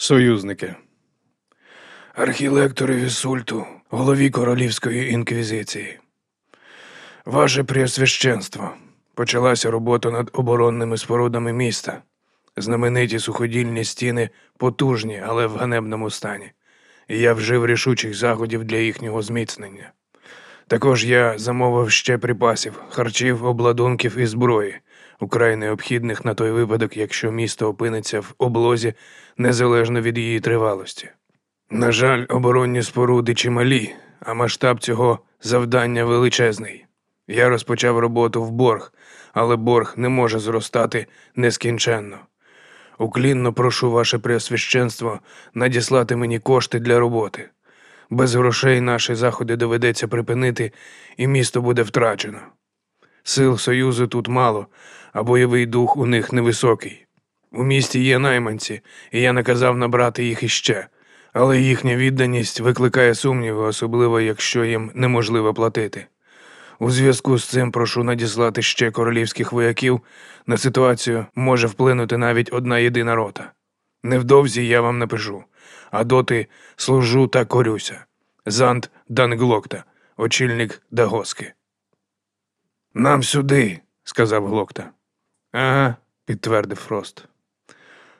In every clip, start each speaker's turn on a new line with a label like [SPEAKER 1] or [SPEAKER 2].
[SPEAKER 1] Союзники. Архілекторові Сульту, голові Королівської інквізиції. Ваше Преосвященство. Почалася робота над оборонними спорудами міста. Знамениті суходільні стіни потужні, але в ганебному стані. І я вжив рішучих заходів для їхнього зміцнення. Також я замовив ще припасів, харчів, обладунків і зброї, украй необхідних на той випадок, якщо місто опиниться в облозі незалежно від її тривалості. На жаль, оборонні споруди чималі, а масштаб цього завдання величезний. Я розпочав роботу в борг, але борг не може зростати нескінченно. Уклінно прошу ваше преосвященство надіслати мені кошти для роботи. Без грошей наші заходи доведеться припинити, і місто буде втрачено. Сил Союзу тут мало, а бойовий дух у них невисокий. У місті є найманці, і я наказав набрати їх іще, але їхня відданість викликає сумніви, особливо якщо їм неможливо платити. У зв'язку з цим прошу надіслати ще королівських вояків. На ситуацію може вплинути навіть одна єдина рота. Невдовзі я вам напишу, а доти служу та корюся. Зант Данглокта, очільник Дагоски. Нам сюди, сказав Глокта. Ага, підтвердив Фрост.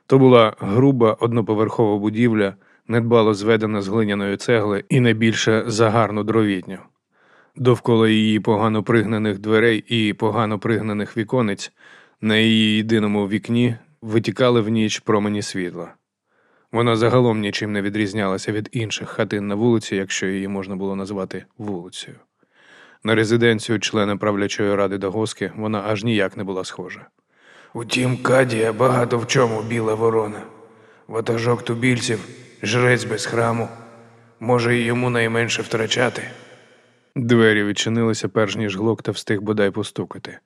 [SPEAKER 1] То була груба одноповерхова будівля, недбало зведена з глиняної цегли і не більше за гарну дровітню. Довкола її погано пригнаних дверей і погано пригнаних віконець на її єдиному вікні витікали в ніч промені світла. Вона загалом нічим не відрізнялася від інших хатин на вулиці, якщо її можна було назвати вулицею. На резиденцію члена правлячої ради Дагоски вона аж ніяк не була схожа. Утім, Кадія багато в чому біла ворона. Ватажок тубільців, жрець без храму. Може, й йому найменше втрачати. Двері відчинилися, перш ніж глокта встиг бодай постукати.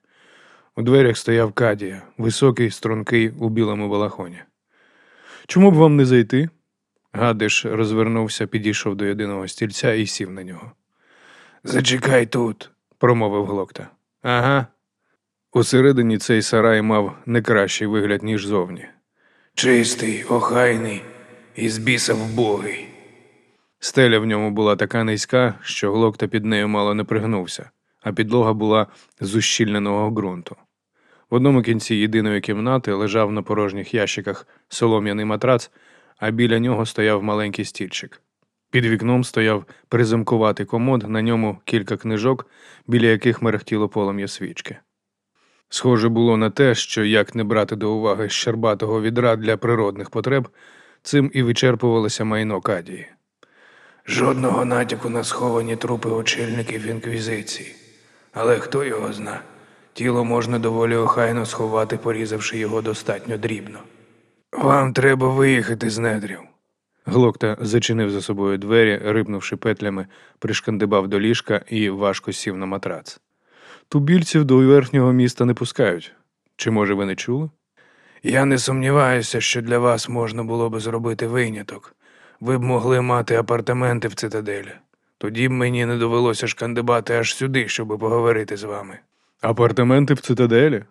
[SPEAKER 1] У дверях стояв Кадія, високий, стрункий у білому балахоні. Чому б вам не зайти? Гадиш розвернувся, підійшов до єдиного стільця і сів на нього. Зачекай тут, промовив глокта. Ага. Усередині цей сарай мав не кращий вигляд, ніж зовні. Чистий, охайний і з біса вбогий. Стеля в ньому була така низька, що глокта під нею мало не пригнувся, а підлога була з ущільненого ґрунту. В одному кінці єдиної кімнати лежав на порожніх ящиках солом'яний матрац, а біля нього стояв маленький стільчик. Під вікном стояв приземкуватий комод, на ньому кілька книжок, біля яких мерехтіло полум'я свічки. Схоже було на те, що як не брати до уваги щербатого відра для природних потреб, цим і вичерпувалося майно Кадії. Жодного натяку на сховані трупи очільників інквізиції. Але хто його зна? Тіло можна доволі охайно сховати, порізавши його достатньо дрібно. Вам треба виїхати з недрів. Глокта зачинив за собою двері, рипнувши петлями, пришкандибав до ліжка і важко сів на матрац. Тубільців до верхнього міста не пускають. Чи, може, ви не чули? Я не сумніваюся, що для вас можна було би зробити виняток. Ви б могли мати апартаменти в цитаделі. Тоді б мені не довелося шкандибати аж сюди, щоб поговорити з вами. Апартаменти в цитаделі?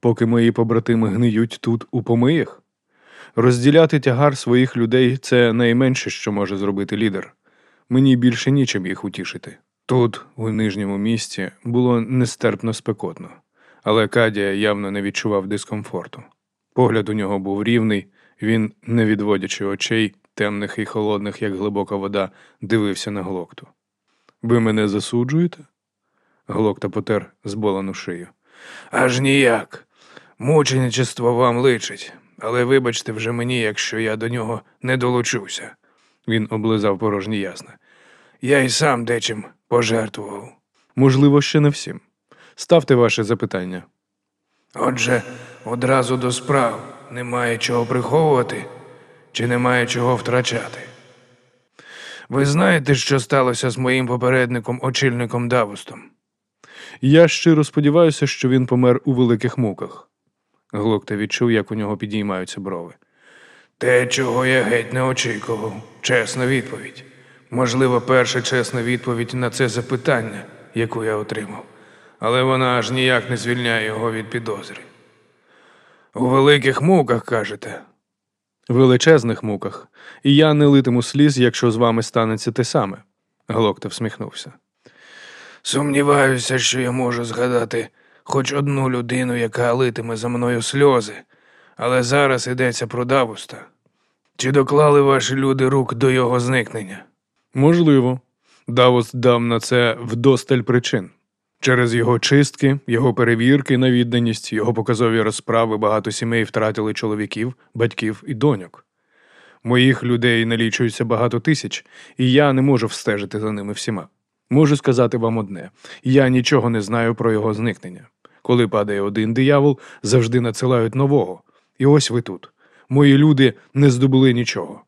[SPEAKER 1] Поки мої побратими гниють тут у помиях? Розділяти тягар своїх людей це найменше, що може зробити лідер. Мені більше нічим їх утішити. Тут, у нижньому місті, було нестерпно спекотно, але Кадія явно не відчував дискомфорту. Погляд у нього був рівний, він, не відводячи очей, темних і холодних, як глибока вода, дивився на глокту. Ви мене засуджуєте? Глокта потер зболену шию. Аж ніяк. Мученичество вам личить, але вибачте вже мені, якщо я до нього не долучуся. Він облизав порожні ясна. Я й сам дечим пожертвував. Можливо, ще не всім. Ставте ваше запитання. Отже, одразу до справ немає чого приховувати чи немає чого втрачати. Ви знаєте, що сталося з моїм попередником, очільником Давустом? Я щиро сподіваюся, що він помер у великих муках. Глокта відчув, як у нього підіймаються брови. Те, чого я геть не очікував, чесна відповідь. Можливо, перша чесна відповідь на це запитання, яку я отримав, але вона аж ніяк не звільняє його від підозри. У великих муках, кажете.
[SPEAKER 2] Величезних муках, і я не литиму сліз, якщо з вами станеться те саме. Глокта всміхнувся.
[SPEAKER 1] Сумніваюся, що я можу згадати хоч одну людину, яка литиме за мною сльози, але зараз йдеться про Давуста. Чи доклали ваші люди рук до його зникнення?
[SPEAKER 2] Можливо, Давос дав на це вдосталь причин. Через його чистки, його перевірки на відданість, його показові розправи багато сімей втратили чоловіків, батьків і доньок. Моїх людей налічується багато тисяч, і я не можу встежити за ними всіма. Можу сказати вам одне: я нічого не знаю про його зникнення. Коли падає один диявол, завжди надсилають нового. І ось ви тут. Мої люди не здобули нічого.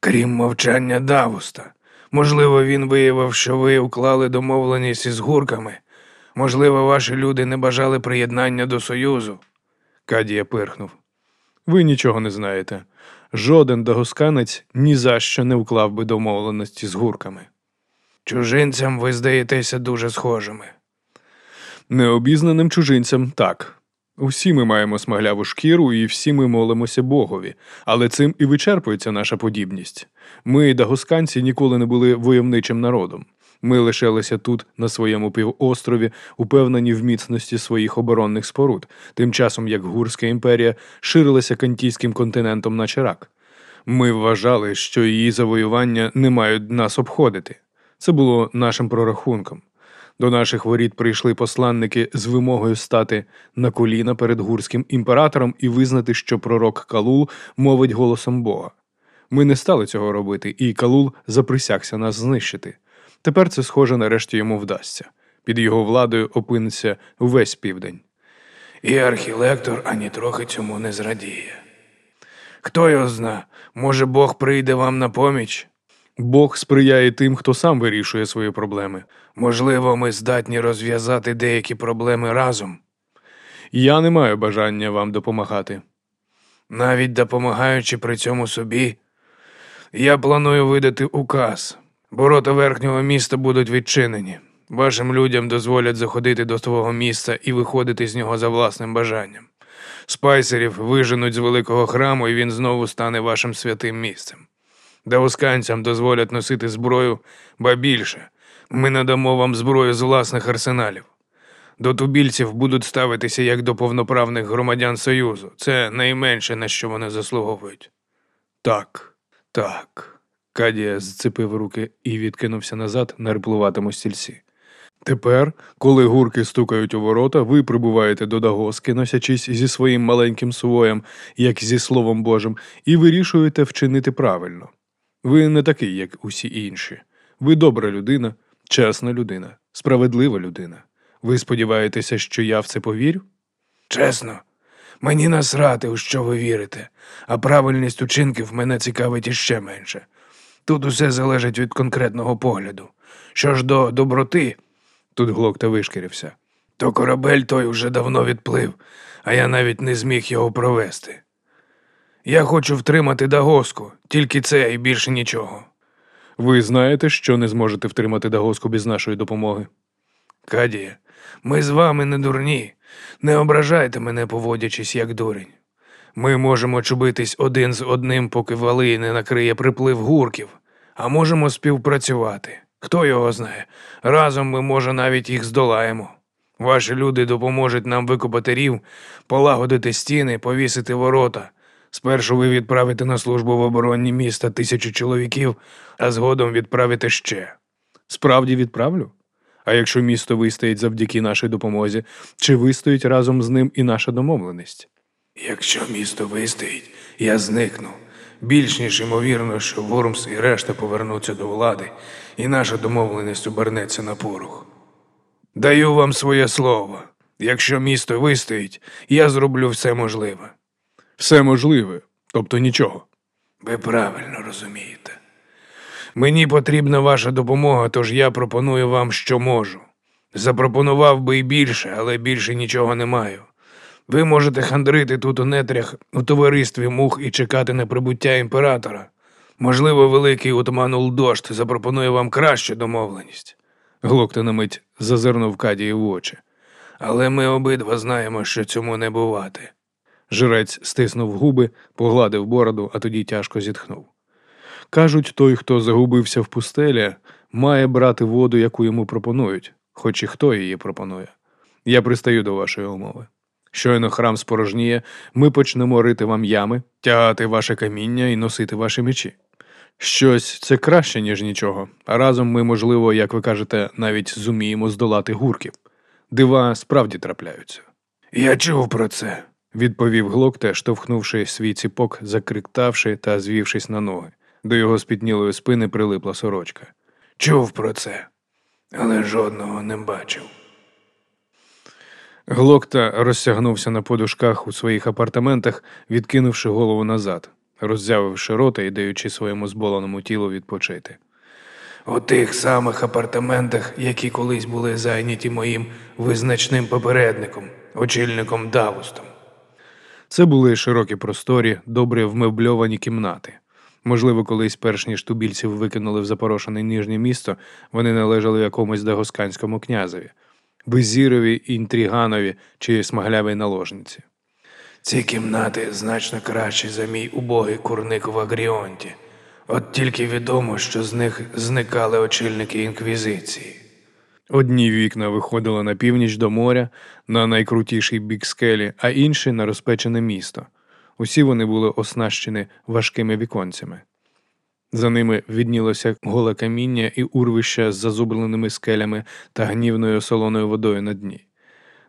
[SPEAKER 1] Крім мовчання Давуста. Можливо, він виявив, що ви уклали домовленість із гурками. Можливо, ваші люди не бажали приєднання до Союзу.
[SPEAKER 2] Кадія пирхнув. Ви нічого не знаєте. Жоден дагосканець ні за що не уклав би домовленості з гурками.
[SPEAKER 1] Чужинцям ви здаєтеся дуже схожими.
[SPEAKER 2] Необізнаним чужинцям так. Усі ми маємо смагляву шкіру і всі ми молимося Богові, але цим і вичерпується наша подібність. Ми, дагосканці, ніколи не були войовничим народом. Ми лишилися тут, на своєму півострові, упевнені в міцності своїх оборонних споруд, тим часом як Гурська імперія ширилася кантійським континентом на чирак. Ми вважали, що її завоювання не мають нас обходити. Це було нашим прорахунком. До наших воріт прийшли посланники з вимогою стати на коліна перед гурським імператором і визнати, що пророк Калул мовить голосом Бога. Ми не стали цього робити, і Калул заприсягся нас знищити. Тепер це, схоже, нарешті йому вдасться. Під його владою опиниться весь південь.
[SPEAKER 1] І архілектор ані трохи цьому не зрадіє. Хто його зна, може Бог прийде вам на поміч?
[SPEAKER 2] Бог сприяє тим, хто сам вирішує свої проблеми.
[SPEAKER 1] Можливо, ми здатні розв'язати деякі проблеми разом,
[SPEAKER 2] Я не маю бажання вам допомагати.
[SPEAKER 1] навіть допомагаючи при цьому собі. Я планую видати указ. Ворота верхнього міста будуть відчинені. Вашим людям дозволять заходити до свого міста і виходити з нього за власним бажанням. Спайсерів виженуть з великого храму, і він знову стане вашим святим місцем. Даусканцям дозволять носити зброю, ба більше. Ми надамо вам зброю з власних арсеналів. До тубільців будуть ставитися як до повноправних громадян Союзу. Це найменше, на що вони заслуговують.
[SPEAKER 2] Так, так. Кадія зцепив руки і відкинувся назад на риплуватому стільці. Тепер, коли гурки стукають у ворота, ви прибуваєте до Дагоски, носячись зі своїм маленьким своєм, як зі Словом Божим, і вирішуєте вчинити правильно. Ви не такий, як усі інші. Ви добра людина, чесна людина, справедлива людина. Ви сподіваєтеся, що я в це повірю?
[SPEAKER 1] Чесно, мені насрати, у що ви вірите, а правильність учинків мене цікавить іще менше. Тут усе залежить від конкретного погляду. Що ж до доброти,
[SPEAKER 2] Тут глокта вишкірився.
[SPEAKER 1] то корабель той уже давно відплив, а я навіть не зміг його провести. Я хочу втримати Дагоску, тільки це і більше нічого.
[SPEAKER 2] Ви знаєте, що не зможете втримати Дагоску без нашої допомоги.
[SPEAKER 1] Кадія, ми з вами не дурні. Не ображайте мене, поводячись як дурень. Ми можемо чубитись один з одним, поки вали не накриє приплив гурків, а можемо співпрацювати. Хто його знає? Разом ми, може, навіть їх здолаємо. Ваші люди допоможуть нам викопати рів, полагодити стіни, повісити ворота. Спершу ви відправите на службу в обороні міста тисячу чоловіків, а згодом відправите ще.
[SPEAKER 2] Справді відправлю? А якщо місто вистоїть завдяки нашій допомозі, чи вистоїть разом з ним і наша домовленість?
[SPEAKER 1] Якщо місто вистоїть, я зникну. Більш ніж ймовірно, що Вормс і решта повернуться до влади, і наша домовленість обернеться на порух. Даю вам своє слово. Якщо місто вистоїть, я зроблю все можливе.
[SPEAKER 2] Все можливе, тобто нічого.
[SPEAKER 1] Ви правильно розумієте. Мені потрібна ваша допомога, тож я пропоную вам, що можу. Запропонував би і більше, але більше нічого не маю. Ви можете хандрити тут у нетрях у товаристві мух і чекати на прибуття імператора. Можливо, великий отаман Улдошт запропонує вам кращу домовленість.
[SPEAKER 2] Глокта на мить зазирнув Кадії в очі.
[SPEAKER 1] Але ми обидва знаємо, що цьому не бувати.
[SPEAKER 2] Жрець стиснув губи, погладив бороду, а тоді тяжко зітхнув. Кажуть, той, хто загубився в пустелі, має брати воду, яку йому пропонують, хоч і хто її пропонує. Я пристаю до вашої умови. Щойно храм спорожніє, ми почнемо рити вам ями, тягати ваше каміння і носити ваші мечі. Щось це краще, ніж нічого, а разом ми, можливо, як ви кажете, навіть зуміємо здолати гурків. Дива справді трапляються.
[SPEAKER 1] Я чув про це.
[SPEAKER 2] Відповів Глокте, штовхнувши свій ціпок, закриктавши та звівшись на ноги. До його спітнілої спини прилипла сорочка.
[SPEAKER 1] Чув про це, але жодного не бачив.
[SPEAKER 2] Глокта розсягнувся на подушках у своїх апартаментах, відкинувши голову назад, роззявивши рота і даючи своєму зболеному тілу відпочити.
[SPEAKER 1] У тих самих апартаментах, які колись були зайняті моїм визначним попередником, очільником Давустом.
[SPEAKER 2] Це були широкі просторі, добре вмебльовані кімнати. Можливо, колись, перш ніж тубільців викинули в запорошене ніжнє місто, вони належали якомусь дагосканському князеві, беззірові, інтриганові чи смаглявій наложниці.
[SPEAKER 1] Ці кімнати значно кращі за мій убогий курник в Агріонті. От тільки відомо, що з них зникали очільники інквізиції.
[SPEAKER 2] Одні вікна виходили на північ до моря, на найкрутіший бік скелі, а інші на розпечене місто. Усі вони були оснащені важкими віконцями. За ними віднілося голе каміння і урвища з зазубленими скелями та гнівною солоною водою на дні.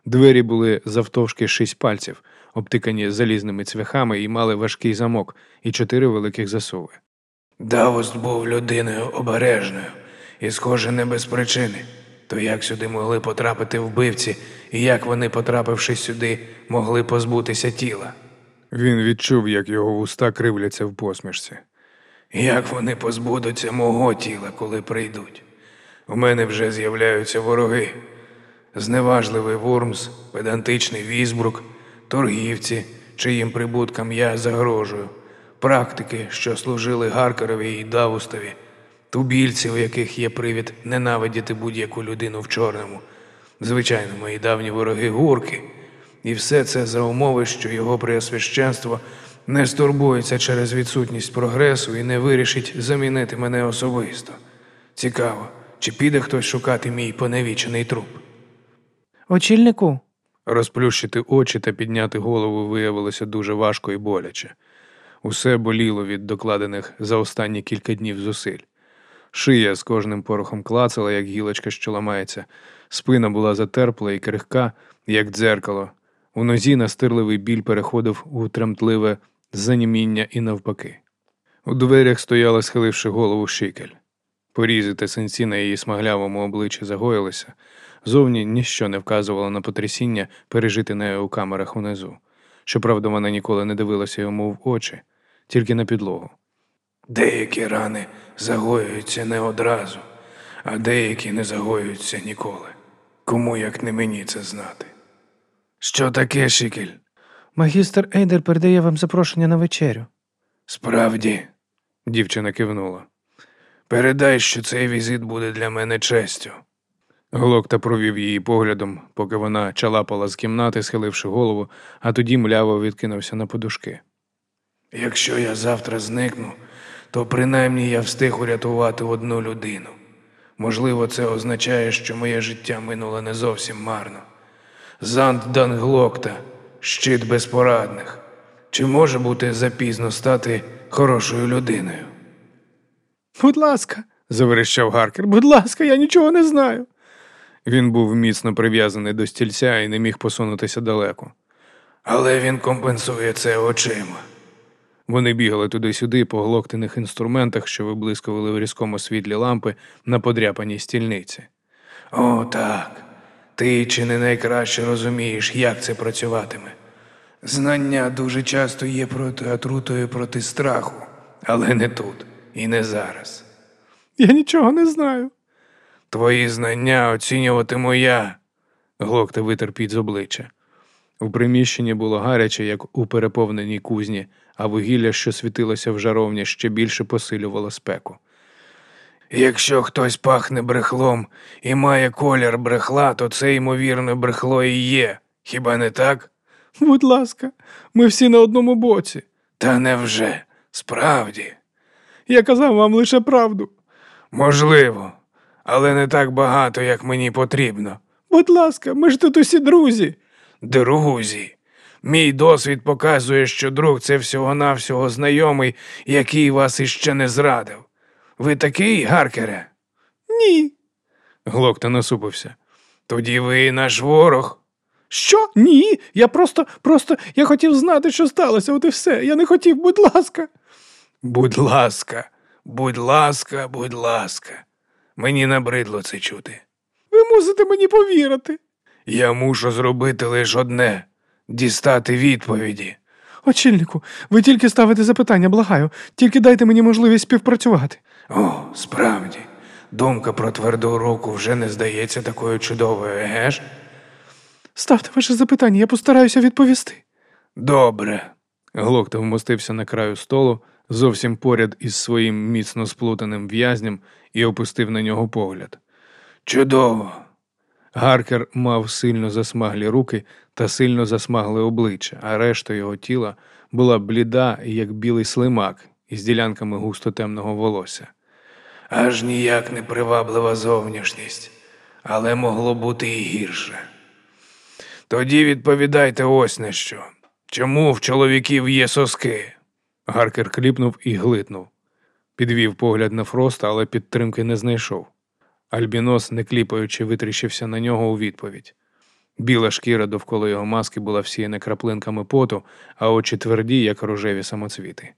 [SPEAKER 2] Двері були завтовшки шість пальців, обтикані залізними цвяхами і мали важкий замок і чотири великих засови.
[SPEAKER 1] Давост був людиною обережною і, схоже, не без причини. То як сюди могли потрапити вбивці, і як вони, потрапивши сюди, могли позбутися тіла?
[SPEAKER 2] Він відчув, як його вуста кривляться в посмішці.
[SPEAKER 1] Як вони позбудуться мого тіла, коли прийдуть? У мене вже з'являються вороги. Зневажливий Вурмс, педантичний Візбрук, торгівці, чиїм прибуткам я загрожую, практики, що служили Гаркерові і Давустові, тубільці, у яких є привід ненавидіти будь-яку людину в чорному, звичайно, мої давні вороги гурки, і все це за умови, що його преосвященство не стурбується через відсутність прогресу і не вирішить замінити мене особисто. Цікаво, чи піде хтось шукати мій поневічений труп.
[SPEAKER 3] Очільнику,
[SPEAKER 2] Розплющити очі та підняти голову виявилося дуже важко і боляче. Усе боліло від докладених за останні кілька днів зусиль. Шия з кожним порохом клацала, як гілочка, що ламається, спина була затерпла і крихка, як дзеркало. У нозі настирливий біль переходив у тремтливе заніміння і навпаки. У дверях стояла, схиливши голову шикель. Порізи та синці на її смаглявому обличчі загоїлися. Зовні ніщо не вказувало на потрясіння, пережити нею у камерах унизу. Щоправда, вона ніколи не дивилася йому в очі, тільки на підлогу.
[SPEAKER 1] Деякі рани загоюються не одразу, а деякі не загоюються ніколи. Кому як не мені це знати? Що таке, Шикель?
[SPEAKER 3] магістр Ейдер передає вам запрошення на вечерю.
[SPEAKER 1] Справді,
[SPEAKER 2] Дівчина кивнула.
[SPEAKER 1] передай, що цей візит буде для мене честю.
[SPEAKER 2] Глокта провів її поглядом, поки вона чалапала з кімнати, схиливши голову, а тоді мляво відкинувся на подушки.
[SPEAKER 1] Якщо я завтра зникну, то принаймні я встиг урятувати одну людину. Можливо, це означає, що моє життя минуло не зовсім марно. Занд Данглокта, щит безпорадних. Чи може бути запізно стати хорошою людиною?
[SPEAKER 3] Будь ласка,
[SPEAKER 2] Заверещав Гаркер. Будь ласка, я нічого не знаю. Він був міцно прив'язаний до стільця і не міг посунутися далеко.
[SPEAKER 1] Але він компенсує це очима.
[SPEAKER 2] Вони бігали туди-сюди по глоктених інструментах, що виблискували в різкому світлі лампи на подряпаній стільниці.
[SPEAKER 1] О, так. Ти чи не найкраще розумієш, як це працюватиме. Знання дуже часто є проти отрутою проти страху, але не тут і не зараз.
[SPEAKER 3] я нічого не знаю.
[SPEAKER 1] Твої знання оцінюватиму я.
[SPEAKER 2] Глокта витер під з обличчя. У приміщенні було гаряче, як у переповненій кузні, а вугілля, що світилося в жаровні, ще більше посилювало спеку.
[SPEAKER 1] Якщо хтось пахне брехлом і має колір брехла, то це, ймовірно, брехло і є. Хіба не так?
[SPEAKER 2] Будь ласка, ми всі на одному боці.
[SPEAKER 1] Та невже? Справді?
[SPEAKER 2] Я казав вам лише правду.
[SPEAKER 1] Можливо, але не так багато, як мені потрібно.
[SPEAKER 2] Будь ласка, ми ж тут усі друзі.
[SPEAKER 1] Друзі, мій досвід показує, що друг це всього-навсього знайомий, який вас іще не зрадив. Ви такий, Гаркере?
[SPEAKER 2] Ні.
[SPEAKER 1] Глокта насупився. Тоді ви наш ворог.
[SPEAKER 2] Що? Ні. Я просто, просто я хотів знати, що сталося, от і все. Я не хотів, будь ласка.
[SPEAKER 1] Будь ласка, будь ласка, будь ласка. Мені набридло це чути.
[SPEAKER 2] Ви мусите мені повірити.
[SPEAKER 1] Я мушу зробити лише одне дістати відповіді.
[SPEAKER 2] Очільнику, ви тільки ставите запитання, благаю. Тільки дайте мені можливість співпрацювати.
[SPEAKER 1] О, справді, думка про тверду руку вже не здається такою чудовою, еге ж?
[SPEAKER 2] Ставте ваше запитання, я постараюся відповісти.
[SPEAKER 1] Добре.
[SPEAKER 2] Глокта вмостився на краю столу, зовсім поряд із своїм міцно сплутаним в'язнем і опустив на нього погляд.
[SPEAKER 1] Чудово.
[SPEAKER 2] Гаркер мав сильно засмаглі руки та сильно засмагле обличчя, а решта його тіла була бліда, як білий слимак, із ділянками густо темного волосся.
[SPEAKER 1] Аж ніяк не приваблива зовнішність, але могло бути і гірше. Тоді відповідайте ось на що. Чому в чоловіків є соски?
[SPEAKER 2] Гаркер кліпнув і глитнув. Підвів погляд на Фроста, але підтримки не знайшов. Альбінос, не кліпаючи, витріщився на нього у відповідь. Біла шкіра довкола його маски була всіяна краплинками поту, а очі тверді, як рожеві самоцвіти.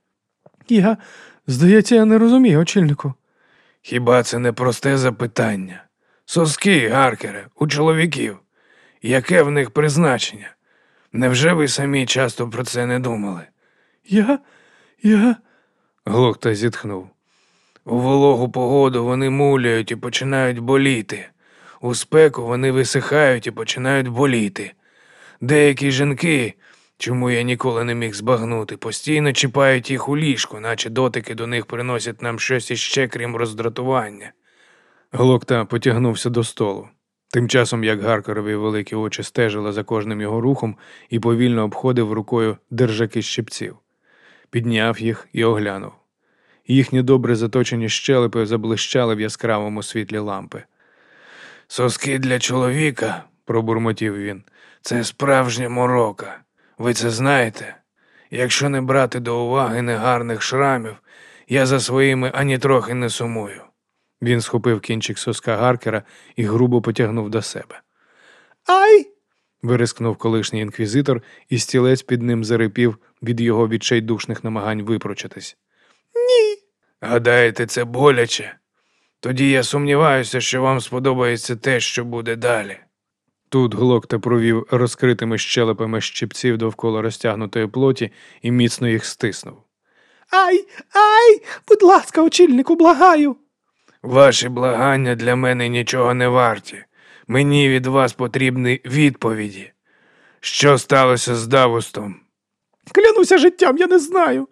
[SPEAKER 2] Я, здається, я не розумію, очільнику.
[SPEAKER 1] Хіба це не просте запитання? Соски, Гаркере, у чоловіків. Яке в них призначення? Невже ви самі часто про це не думали?
[SPEAKER 2] Я. я.
[SPEAKER 1] Глокта зітхнув. У вологу погоду вони муляють і починають боліти. У спеку вони висихають і починають боліти. Деякі жінки, чому я ніколи не міг збагнути, постійно чіпають їх у ліжку, наче дотики до них приносять нам щось іще, крім роздратування.
[SPEAKER 2] Глокта потягнувся до столу. Тим часом, як Гаркерові великі очі стежили за кожним його рухом і повільно обходив рукою держаки щипців, підняв їх і оглянув. Їхні добре заточені щелепи заблищали в яскравому світлі лампи.
[SPEAKER 1] Соски для чоловіка, пробурмотів він, це справжня морока. Ви це знаєте? Якщо не брати до уваги негарних шрамів, я за своїми ані трохи не сумую.
[SPEAKER 2] Він схопив кінчик соска Гаркера і грубо потягнув до себе. Ай! вирискнув колишній інквізитор, і стілець під ним зарипів від його відчайдушних намагань випручатись.
[SPEAKER 1] Гадаєте, це боляче? Тоді я сумніваюся, що вам сподобається те, що буде далі.
[SPEAKER 2] Тут Глокта провів розкритими щелепами щипців довкола розтягнутої плоті і міцно їх стиснув. Ай, ай, будь ласка, очільнику, благаю.
[SPEAKER 1] Ваші благання для мене нічого не варті. Мені від вас потрібні відповіді. Що сталося з Давустом?
[SPEAKER 2] Клянуся життям, я не знаю.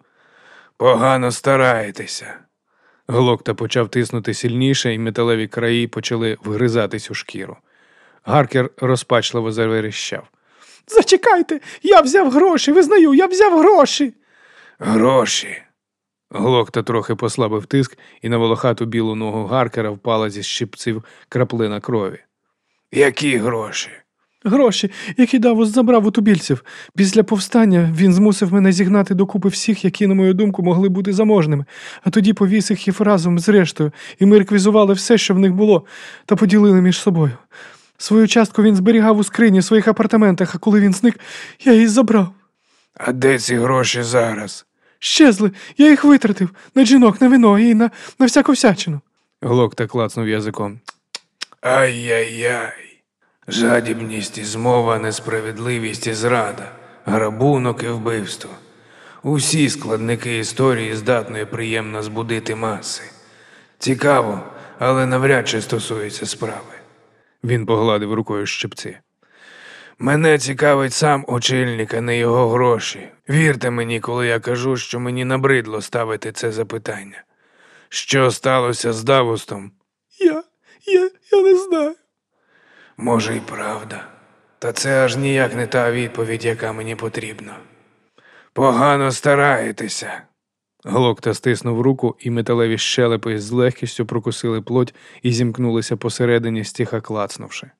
[SPEAKER 1] Погано стараєтеся.
[SPEAKER 2] Глокта почав тиснути сильніше, і металеві краї почали вгризатись у шкіру. Гаркер розпачливо заверещав. Зачекайте, я взяв гроші, визнаю, я взяв гроші.
[SPEAKER 1] Гроші.
[SPEAKER 2] Глокта трохи послабив тиск, і на волохату білу ногу Гаркера впала зі щипців краплина крові.
[SPEAKER 1] Які гроші?
[SPEAKER 2] Гроші, які Давус забрав у тубільців. Після повстання він змусив мене зігнати докупи всіх, які, на мою думку, могли бути заможними, а тоді повісив їх разом з рештою, і ми реквізували все, що в них було, та поділили між собою. Свою частку він зберігав у скрині в своїх апартаментах, а коли він зник, я її забрав.
[SPEAKER 1] А де ці гроші зараз?
[SPEAKER 2] Щезли, я їх витратив на жінок, на вино і на, на всяку всячину. Глокта клацнув язиком.
[SPEAKER 1] Ай-яй-яй. Жадібність і змова, несправедливість і зрада, грабунок і вбивство. Усі складники історії здатної приємно збудити маси. Цікаво, але навряд чи стосується справи.
[SPEAKER 2] Він погладив рукою щипці.
[SPEAKER 1] Мене цікавить сам очільник, а не його гроші. Вірте мені, коли я кажу, що мені набридло ставити це запитання. Що сталося з Давустом?
[SPEAKER 2] Я, я, я не знаю.
[SPEAKER 1] Може, і правда. Та це аж ніяк не та відповідь, яка мені потрібна. Погано стараєтеся.
[SPEAKER 2] Глокта стиснув руку, і металеві щелепи з легкістю прокусили плоть і зімкнулися посередині, стиха клацнувши.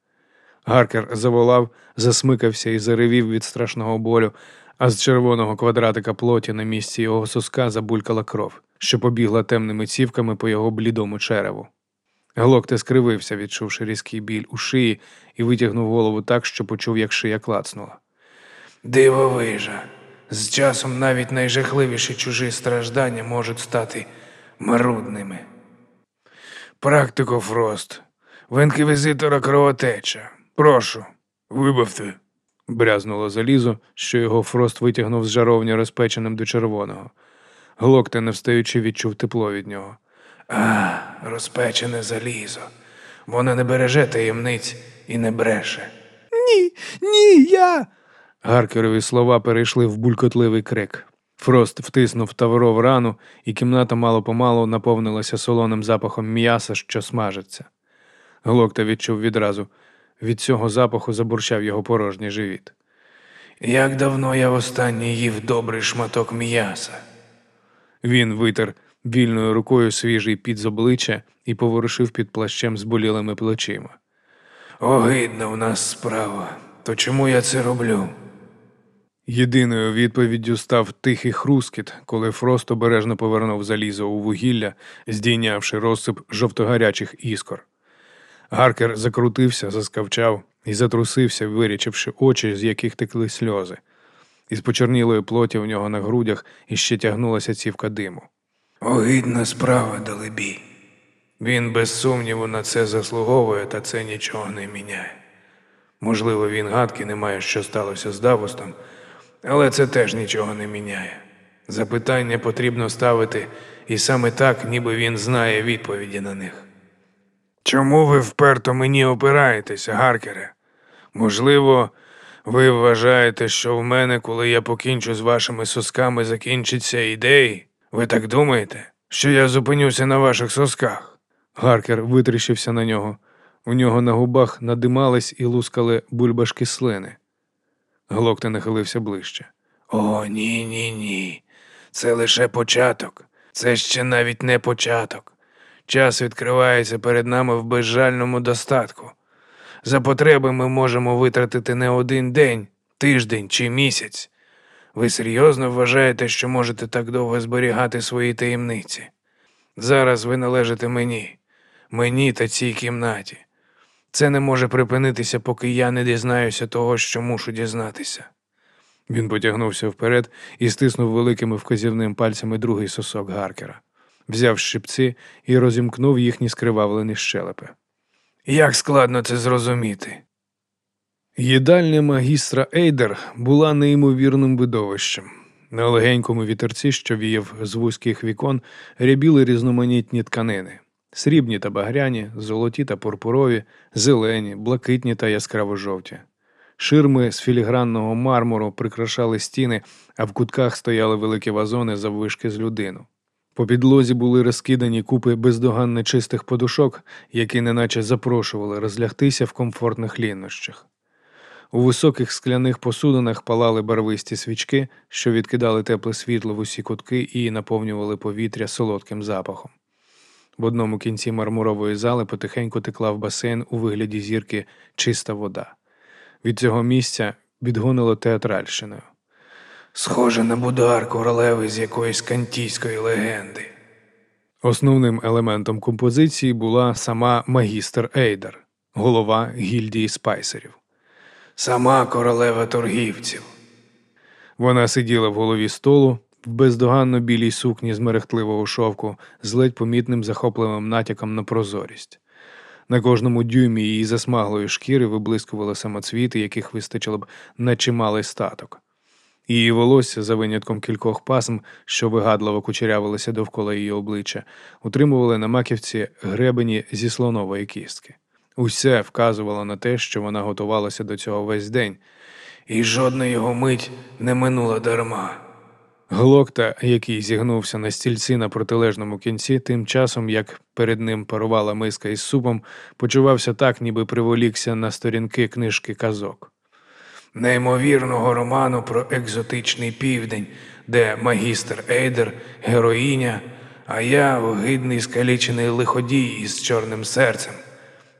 [SPEAKER 2] Гаркер заволав, засмикався і заревів від страшного болю, а з червоного квадратика плоті на місці його соска забулькала кров, що побігла темними цівками по його блідому череву. Глокте скривився, відчувши різкий біль у шиї, і витягнув голову так, що почув, як шия клацнула.
[SPEAKER 1] Дивовижа. З часом навіть найжахливіші чужі страждання можуть стати марудними. Практико Фрост, в інквізитора кровотеча. Прошу, вибавте.
[SPEAKER 2] Брязнуло залізо, що його Фрост витягнув з жаровні розпеченим до червоного. Глокте, не встаючи, відчув тепло від нього.
[SPEAKER 1] А, розпечене залізо. Воно не береже таємниць і не бреше.
[SPEAKER 2] Ні, ні, я. Гаркерові слова перейшли в булькотливий крик. Фрост втиснув тавро в рану, і кімната мало помалу наповнилася солоним запахом м'яса, що смажиться. Глокта відчув відразу. Від цього запаху забурчав його порожній живіт.
[SPEAKER 1] Як давно я востаннє їв добрий шматок м'яса.
[SPEAKER 2] Він витер вільною рукою свіжий під з обличчя і поворушив під плащем зболілими плечима.
[SPEAKER 1] Огидна в нас справа. То чому я це роблю?
[SPEAKER 2] Єдиною відповіддю став тихий хрускіт, коли Фрост обережно повернув залізо у вугілля, здійнявши розсип жовтогарячих іскор. Гаркер закрутився, заскавчав і затрусився, вирічивши очі, з яких текли сльози. Із почорнілої плоті у нього на грудях іще тягнулася цівка диму.
[SPEAKER 1] Огидна справа, далебі. Він без сумніву на це заслуговує, та це нічого не міняє. Можливо, він гадки не має, що сталося з Давостом, але це теж нічого не міняє. Запитання потрібно ставити, і саме так, ніби він знає відповіді на них. Чому ви вперто мені опираєтеся, Гаркере? Можливо, ви вважаєте, що в мене, коли я покінчу з вашими сосками, закінчаться ідеї? Ви так думаєте, що я зупинюся на ваших сосках?
[SPEAKER 2] Гаркер витріщився на нього. У нього на губах надимались і лускали бульбашки слини. Глокта нахилився ближче.
[SPEAKER 1] О, ні, ні, ні. Це лише початок. Це ще навіть не початок. Час відкривається перед нами в безжальному достатку. За потреби ми можемо витратити не один день, тиждень чи місяць. Ви серйозно вважаєте, що можете так довго зберігати свої таємниці? Зараз ви належите мені, мені та цій кімнаті. Це не може припинитися, поки я не дізнаюся того, що мушу дізнатися.
[SPEAKER 2] Він потягнувся вперед і стиснув великими вказівним пальцями другий сосок Гаркера, взяв щипці і розімкнув їхні скривавлені щелепи.
[SPEAKER 1] Як складно це зрозуміти?
[SPEAKER 2] Їдальня магістра Ейдер була неймовірним видовищем. На легенькому вітерці, що віяв з вузьких вікон, рябіли різноманітні тканини: срібні та багряні, золоті та пурпурові, зелені, блакитні та яскраво жовті. Ширми з філігранного мармуру прикрашали стіни, а в кутках стояли великі вазони заввишки з людину. По підлозі були розкидані купи бездоганно чистих подушок, які неначе запрошували розлягтися в комфортних лінощах. У високих скляних посудинах палали барвисті свічки, що відкидали тепле світло в усі кутки і наповнювали повітря солодким запахом. В одному кінці мармурової зали потихеньку текла в басейн у вигляді зірки чиста вода. Від цього місця відгонило театральщиною.
[SPEAKER 1] Схоже на будар королеви з якоїсь кантійської легенди.
[SPEAKER 2] Основним елементом композиції була сама магістр Ейдер, голова гільдії спайсерів.
[SPEAKER 1] Сама королева торгівців.
[SPEAKER 2] Вона сиділа в голові столу в бездоганно білій сукні з мерехтливого шовку з ледь помітним захопливим натяком на прозорість. На кожному дюймі її засмаглої шкіри виблискували самоцвіти, яких вистачило б на чималий статок. Її волосся, за винятком кількох пасм, що вигадливо кучерявилися довкола її обличчя, утримували на маківці гребені зі слонової кістки. Усе вказувало на те, що вона готувалася до цього весь день.
[SPEAKER 1] І жодна його мить не минула дарма.
[SPEAKER 2] Глокта, який зігнувся на стільці на протилежному кінці, тим часом, як перед ним парувала миска із супом, почувався так, ніби приволікся на сторінки книжки казок.
[SPEAKER 1] неймовірного роману про екзотичний південь, де магістр Ейдер героїня, а я огидний скалічений лиходій із чорним серцем.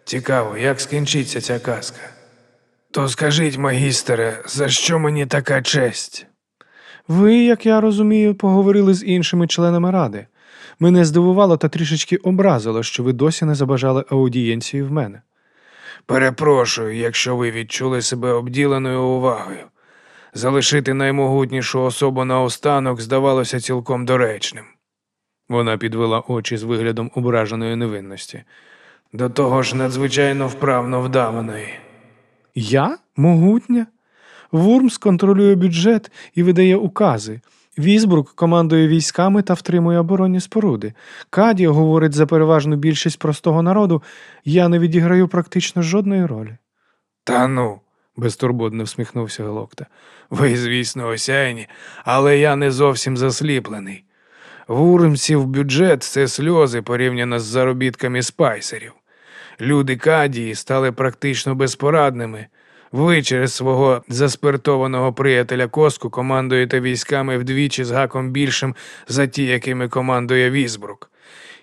[SPEAKER 1] Цікаво, як скінчиться ця казка. То скажіть, магістере, за що мені така честь?
[SPEAKER 3] Ви, як я розумію, поговорили з іншими членами ради. Мене здивувало та трішечки образило, що ви досі не забажали аудієнції в мене.
[SPEAKER 1] Перепрошую, якщо ви відчули себе обділеною увагою. Залишити наймогутнішу особу наостанок здавалося цілком доречним.
[SPEAKER 2] Вона підвела очі з виглядом ображеної невинності.
[SPEAKER 1] До того ж надзвичайно вправно вдаваної.
[SPEAKER 3] Я? Могутня? Вурмс контролює бюджет і видає укази. Візбрук командує військами та втримує оборонні споруди. Каді говорить за переважну більшість простого народу. Я не відіграю практично жодної ролі.
[SPEAKER 1] Та ну,
[SPEAKER 2] безтурботно всміхнувся Глокта.
[SPEAKER 1] ви, звісно, осяйні, але я не зовсім засліплений. Вуримців бюджет це сльози порівняно з заробітками спайсерів. Люди Кадії стали практично безпорадними. Ви через свого заспиртованого приятеля Коску командуєте військами вдвічі з гаком більшим за ті, якими командує Візбрук.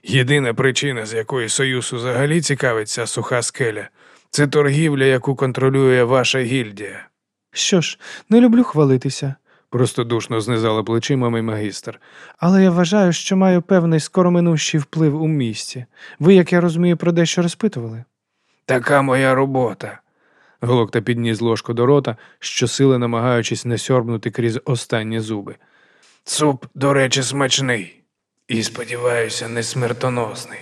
[SPEAKER 1] Єдина причина, з якої Союз взагалі цікавиться суха скеля, це торгівля, яку контролює ваша гільдія.
[SPEAKER 3] Що ж, не люблю хвалитися,
[SPEAKER 2] Простодушно знизала плечима мій магістр.
[SPEAKER 3] але я вважаю, що маю певний скороминущий вплив у місті. Ви, як я розумію, про дещо розпитували.
[SPEAKER 1] Така моя робота.
[SPEAKER 2] Глокта підніс ложку до рота, щосили намагаючись не сьорбнути крізь останні зуби.
[SPEAKER 1] Суп, до речі, смачний. І, сподіваюся, не смертоносний.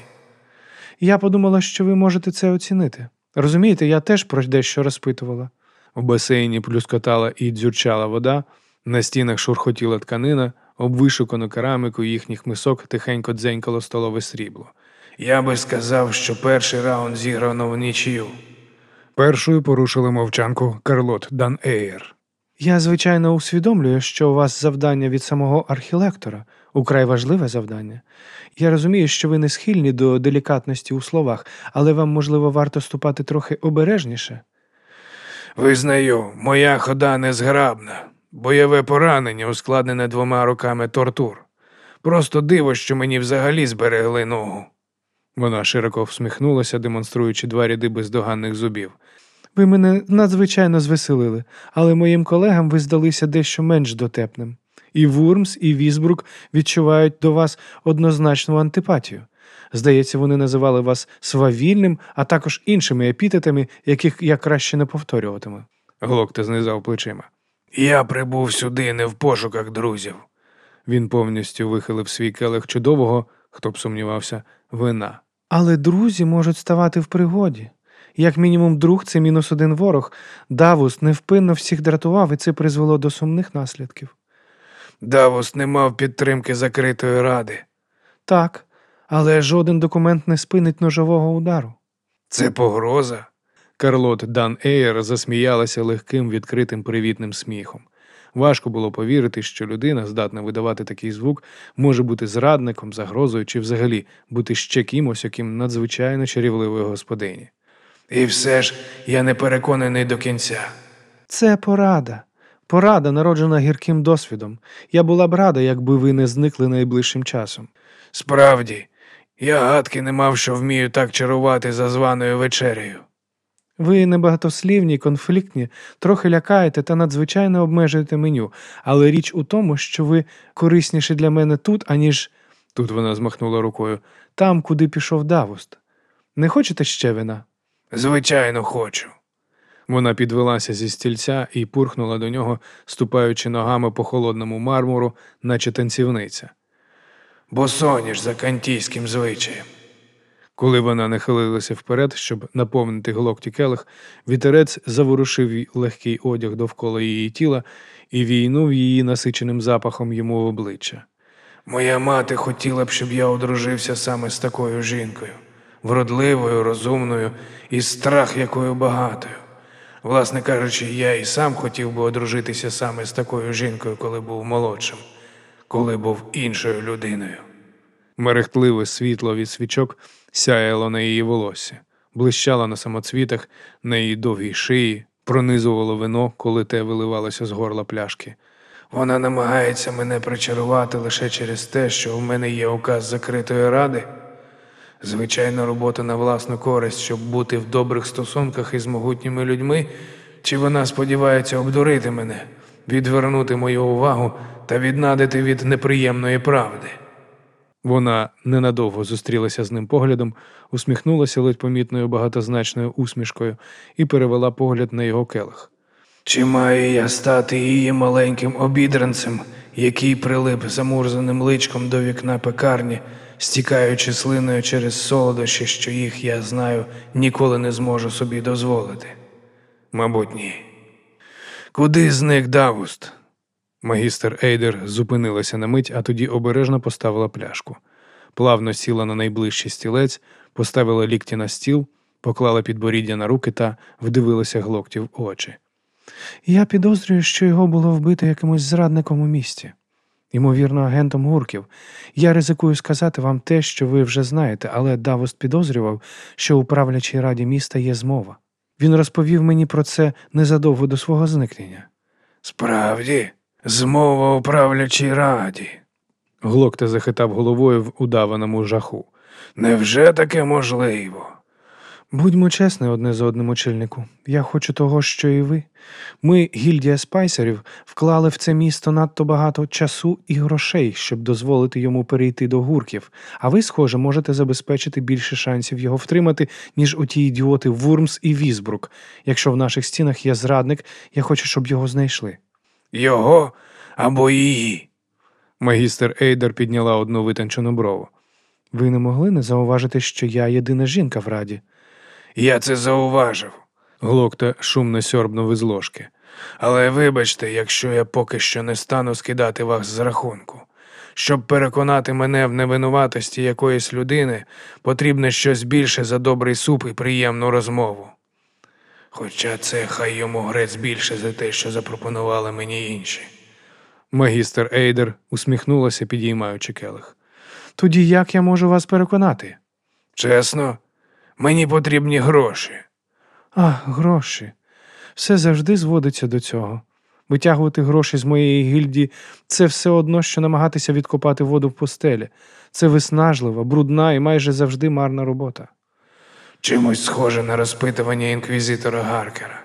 [SPEAKER 3] Я подумала, що ви можете це оцінити. Розумієте, я теж про дещо розпитувала.
[SPEAKER 2] У басейні плюскотала і дзюрчала вода, на стінах шурхотіла тканина, об вишукану кераміку їхніх мисок тихенько дзенькало столове срібло.
[SPEAKER 1] Я би сказав, що перший раунд зіграно в нічию.
[SPEAKER 2] Першою порушили мовчанку Карлот Дан Ейр.
[SPEAKER 3] Я, звичайно, усвідомлюю, що у вас завдання від самого архілектора, украй важливе завдання. Я розумію, що ви не схильні до делікатності у словах, але вам, можливо, варто ступати трохи обережніше.
[SPEAKER 1] Визнаю, моя хода незграбна, бойове поранення, ускладнене двома роками тортур. Просто диво, що мені взагалі зберегли ногу.
[SPEAKER 2] Вона широко всміхнулася, демонструючи два ряди бездоганних зубів.
[SPEAKER 3] Ви мене надзвичайно звеселили, але моїм колегам ви здалися дещо менш дотепним. І Вурмс, і Візбрук відчувають до вас однозначну антипатію. Здається, вони називали вас свавільним, а також іншими епітетами, яких я краще не повторюватиму.
[SPEAKER 2] Глокта знизав плечима.
[SPEAKER 1] Я прибув сюди не в пошуках друзів.
[SPEAKER 2] Він повністю вихилив свій келих чудового, хто б сумнівався, вина.
[SPEAKER 3] Але друзі можуть ставати в пригоді. Як мінімум, друг це мінус один ворог. Давус невпинно всіх дратував, і це призвело до сумних наслідків.
[SPEAKER 1] Давос не мав підтримки закритої ради.
[SPEAKER 3] Так, але жоден документ не спинить ножового удару.
[SPEAKER 1] Це погроза.
[SPEAKER 2] Карлот Дан Ейр засміялася легким, відкритим привітним сміхом. Важко було повірити, що людина, здатна видавати такий звук, може бути зрадником, загрозою чи взагалі бути ще кимось, яким надзвичайно чарівливої господині.
[SPEAKER 1] І все ж я не переконаний до кінця.
[SPEAKER 3] Це порада. Порада, народжена гірким досвідом. Я була б рада, якби ви не зникли найближчим часом.
[SPEAKER 1] Справді, я гадки не мав, що вмію так чарувати за званою вечерею.
[SPEAKER 3] Ви небагатослівні, конфліктні, трохи лякаєте та надзвичайно обмежуєте меню, але річ у тому, що ви корисніші для мене тут, аніж
[SPEAKER 2] Тут вона змахнула рукою.
[SPEAKER 3] там, куди пішов Давуст. Не хочете ще вина?
[SPEAKER 1] Звичайно, хочу.
[SPEAKER 2] Вона підвелася зі стільця і пурхнула до нього, ступаючи ногами по холодному мармуру, наче танцівниця.
[SPEAKER 1] Бо соняш за кантійським звичаєм.
[SPEAKER 2] Коли вона нахилилася вперед, щоб наповнити глокті келих, вітерець заворушив легкий одяг довкола її тіла і війнув її насиченим запахом йому в обличчя.
[SPEAKER 1] Моя мати хотіла б, щоб я одружився саме з такою жінкою, вродливою, розумною і страх якою багатою. Власне кажучи, я і сам хотів би одружитися саме з такою жінкою, коли був молодшим, коли був іншою людиною.
[SPEAKER 2] Мерехтливе світло від свічок сяяло на її волосі, блищало на самоцвітах, на її довгій шиї, пронизувало вино, коли те виливалося з горла пляшки.
[SPEAKER 1] Вона намагається мене причарувати лише через те, що в мене є указ закритої ради. Звичайна робота на власну користь, щоб бути в добрих стосунках із могутніми людьми, чи вона сподівається обдурити мене, відвернути мою увагу та віднадити від неприємної правди.
[SPEAKER 2] Вона ненадовго зустрілася з ним поглядом, усміхнулася ледь помітною багатозначною усмішкою і перевела погляд на його келих.
[SPEAKER 1] Чи маю я стати її маленьким обідранцем, який прилип замурзаним личком до вікна пекарні, стікаючи слиною через солодощі, що їх, я знаю, ніколи не зможу собі дозволити? Мабуть, ні. Куди зник Давуст?
[SPEAKER 2] Магістр Ейдер зупинилася на мить, а тоді обережно поставила пляшку. Плавно сіла на найближчий стілець, поставила лікті на стіл, поклала підборіддя на руки та вдивилася глоктів в очі.
[SPEAKER 3] Я підозрюю, що його було вбито якимось зрадником у місті. Ймовірно, агентом гурків. Я ризикую сказати вам те, що ви вже знаєте, але Давост підозрював, що у правлячій раді міста є змова. Він розповів мені про це незадовго до свого зникнення.
[SPEAKER 1] Справді, змова у правлячій раді.
[SPEAKER 2] Глокта захитав головою в удаваному жаху.
[SPEAKER 1] Невже таке можливо?
[SPEAKER 3] Будьмо чесні одне з одним, очільнику. Я хочу того, що і ви. Ми, гільдія спайсерів, вклали в це місто надто багато часу і грошей, щоб дозволити йому перейти до гурків. А ви, схоже, можете забезпечити більше шансів його втримати, ніж оті ідіоти Вурмс і Візбрук. Якщо в наших стінах є зрадник, я хочу, щоб його знайшли.
[SPEAKER 1] Його або її?
[SPEAKER 2] Магістр Ейдер підняла одну витончену брову.
[SPEAKER 3] Ви не могли не зауважити, що я єдина жінка в раді.
[SPEAKER 1] Я це зауважив.
[SPEAKER 2] Глокта шумно сьорбнув із ложки.
[SPEAKER 1] Але вибачте, якщо я поки що не стану скидати вас з рахунку. Щоб переконати мене в невинуватості якоїсь людини, потрібно щось більше за добрий суп і приємну розмову. Хоча це хай йому грець більше за те, що запропонували мені інші.
[SPEAKER 2] Магістр Ейдер усміхнулася, підіймаючи келих.
[SPEAKER 3] Тоді як я можу вас переконати?
[SPEAKER 1] Чесно, мені потрібні гроші.
[SPEAKER 3] А, гроші. Все завжди зводиться до цього. Витягувати гроші з моєї гільдії це все одно, що намагатися відкопати воду в постелі. Це виснажлива, брудна і майже завжди марна робота.
[SPEAKER 1] Чимось схоже на розпитування інквізитора Гаркера.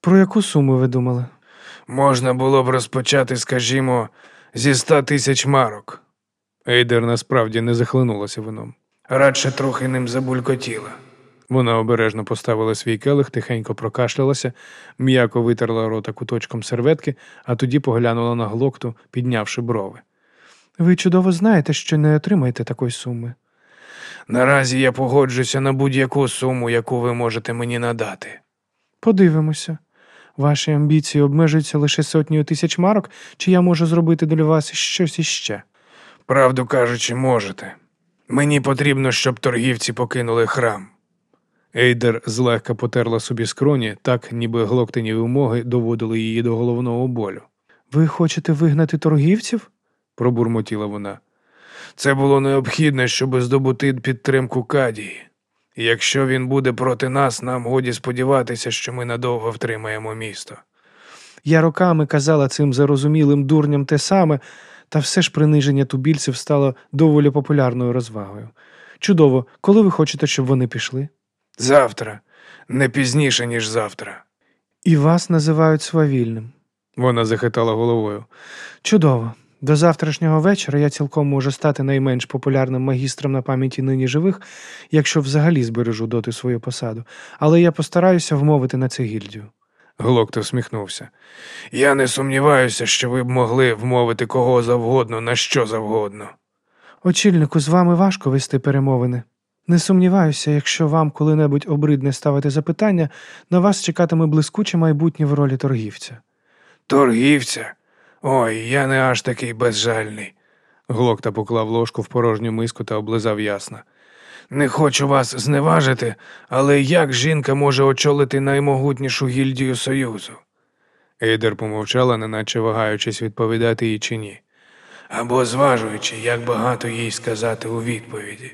[SPEAKER 3] Про яку суму ви думали?
[SPEAKER 1] Можна було б розпочати, скажімо, зі ста тисяч марок.
[SPEAKER 2] Ейдер насправді не захлинулася вином.
[SPEAKER 1] Радше трохи ним забулькотіла.
[SPEAKER 2] Вона обережно поставила свій келих, тихенько прокашлялася, м'яко витерла рота куточком серветки, а тоді поглянула на глокту, піднявши брови.
[SPEAKER 3] Ви чудово знаєте, що не отримаєте такої суми.
[SPEAKER 1] Наразі я погоджуся на будь-яку суму, яку ви можете мені надати.
[SPEAKER 3] Подивимося. Ваші амбіції обмежуються лише сотнею тисяч марок, чи я можу зробити для вас щось іще?
[SPEAKER 1] Правду кажучи, можете. Мені потрібно, щоб торгівці покинули храм.
[SPEAKER 2] Ейдер злегка потерла собі скроні, так ніби глоктині вимоги доводили її до головного болю.
[SPEAKER 3] Ви хочете вигнати торгівців?
[SPEAKER 2] Пробурмотіла вона.
[SPEAKER 1] Це було необхідно, щоб здобути підтримку Кадії. Якщо він буде проти нас, нам годі сподіватися, що ми надовго втримаємо місто.
[SPEAKER 3] Я роками казала цим зарозумілим дурням те саме, та все ж приниження тубільців стало доволі популярною розвагою. Чудово, коли ви хочете, щоб вони пішли?
[SPEAKER 1] Завтра, не пізніше, ніж завтра.
[SPEAKER 3] І вас називають свавільним.
[SPEAKER 2] Вона захитала головою.
[SPEAKER 3] Чудово. До завтрашнього вечора я цілком можу стати найменш популярним магістром на пам'яті нині живих, якщо взагалі збережу доти свою посаду, але я постараюся вмовити на це гільдію.
[SPEAKER 2] Глокта всміхнувся.
[SPEAKER 1] Я не сумніваюся, що ви б могли вмовити кого завгодно на що завгодно.
[SPEAKER 3] Очільнику, з вами важко вести перемовини. Не сумніваюся, якщо вам коли-небудь обридне ставити запитання, на вас чекатиме блискуче майбутнє в ролі торгівця.
[SPEAKER 1] Торгівця? Ой, я не аж такий безжальний.
[SPEAKER 2] Глокта поклав ложку в порожню миску та облизав ясна.
[SPEAKER 1] Не хочу вас зневажити, але як жінка може очолити наймогутнішу гільдію Союзу?
[SPEAKER 2] Ейдер помовчала, неначе вагаючись відповідати їй чи ні.
[SPEAKER 1] Або зважуючи, як багато їй сказати у відповіді.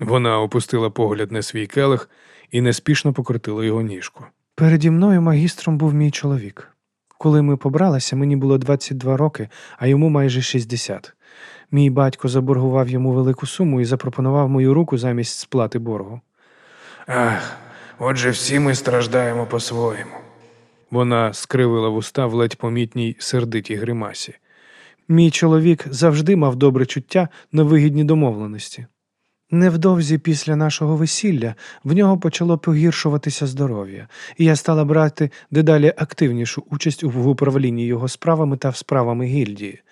[SPEAKER 2] Вона опустила погляд на свій келих і неспішно покрутила його ніжку.
[SPEAKER 3] Переді мною магістром був мій чоловік. Коли ми побралися, мені було 22 роки, а йому майже 60. Мій батько заборгував йому велику суму і запропонував мою руку замість сплати боргу.
[SPEAKER 1] Ах, отже, всі ми страждаємо по-своєму.
[SPEAKER 2] Вона скривила вуста в ледь помітній сердитій гримасі.
[SPEAKER 3] Мій чоловік завжди мав добре чуття на вигідні домовленості. Невдовзі після нашого весілля в нього почало погіршуватися здоров'я, і я стала брати дедалі активнішу участь в управлінні його справами та справами гільдії.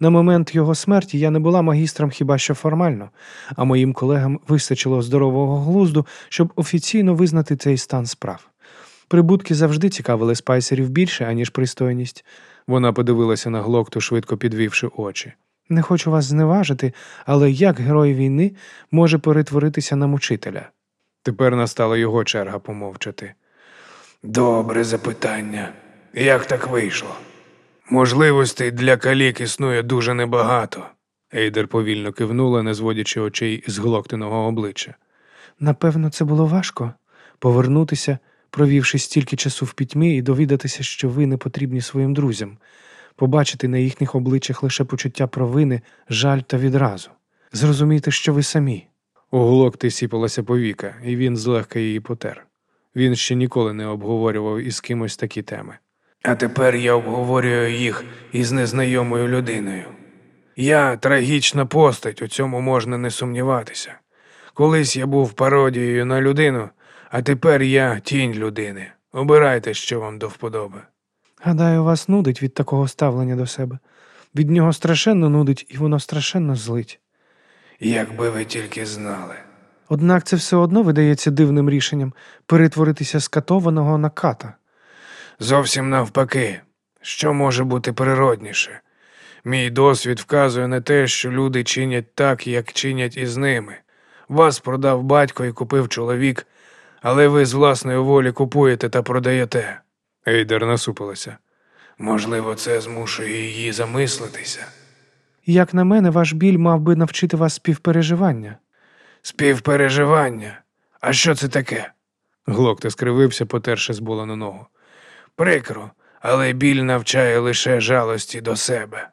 [SPEAKER 3] На момент його смерті я не була магістром хіба що формально, а моїм колегам вистачило здорового глузду, щоб офіційно визнати цей стан справ. Прибутки завжди цікавили спайсерів більше, аніж пристойність.
[SPEAKER 2] Вона подивилася на глокту, швидко підвівши очі.
[SPEAKER 3] Не хочу вас зневажити, але як герой війни може перетворитися на мучителя?
[SPEAKER 2] Тепер настала його черга помовчати.
[SPEAKER 1] Добре запитання. Як так вийшло? Можливостей для калік існує дуже небагато.
[SPEAKER 2] Ейдер повільно кивнула, не зводячи очей з глоктиного обличчя.
[SPEAKER 3] Напевно, це було важко повернутися, провівши стільки часу в пітьмі і довідатися, що ви не потрібні своїм друзям, побачити на їхніх обличчях лише почуття провини, жаль та відразу, зрозуміти, що ви самі.
[SPEAKER 2] У глокти сіпалася повіка, і він злегка її потер. Він ще ніколи не обговорював із кимось такі теми.
[SPEAKER 1] А тепер я обговорюю їх із незнайомою людиною. Я трагічна постать, у цьому можна не сумніватися. Колись я був пародією на людину, а тепер я тінь людини. Обирайте, що вам до вподоби.
[SPEAKER 3] Гадаю, вас нудить від такого ставлення до себе. Від нього страшенно нудить, і воно страшенно злить.
[SPEAKER 1] Якби ви тільки знали.
[SPEAKER 3] Однак це все одно видається дивним рішенням перетворитися з катованого на ката.
[SPEAKER 1] Зовсім навпаки, що може бути природніше? Мій досвід вказує на те, що люди чинять так, як чинять із ними. Вас продав батько і купив чоловік, але ви з власної волі купуєте та продаєте.
[SPEAKER 2] Ейдер насупилася.
[SPEAKER 1] Можливо, це змушує її замислитися.
[SPEAKER 3] Як на мене, ваш біль мав би навчити вас співпереживання.
[SPEAKER 1] Співпереживання. А що це таке?
[SPEAKER 2] Глокта скривився, потерши зболену ногу.
[SPEAKER 1] Прикро, але біль навчає лише жалості до себе.